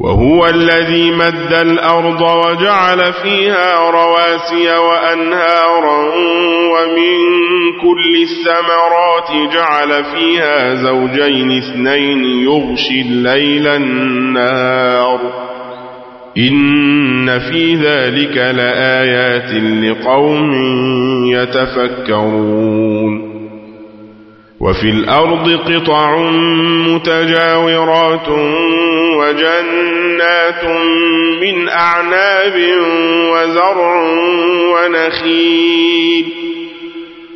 وهو الذي مد الأرض وجعل فيها رواسي وأنهارا ومن كل الثمرات جعل فيها زوجين اثنين يغشي الليل النار إن في ذلك لآيات لقوم يتفكرون وفي الأرض قطع متجاورات وجنات من أعناب وزرع ونخيل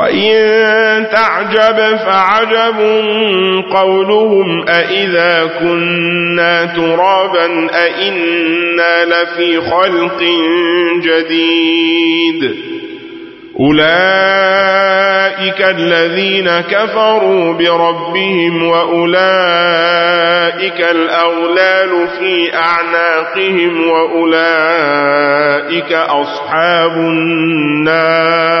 وإن تعجب فعجب قولهم أَإِذَا كنا ترابا أَإِنَّا لفي خلق جديد أولئك الذين كفروا بربهم وأولئك الأغلال في أعناقهم وأولئك أصحاب النار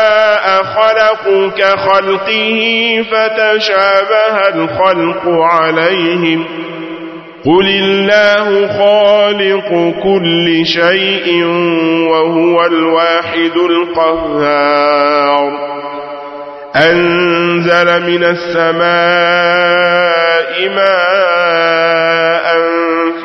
خلقك خلقه فتشابه الخلق عليهم. قل الله خالق كل شيء وهو الواحد القهار. أنزل من السماء ماء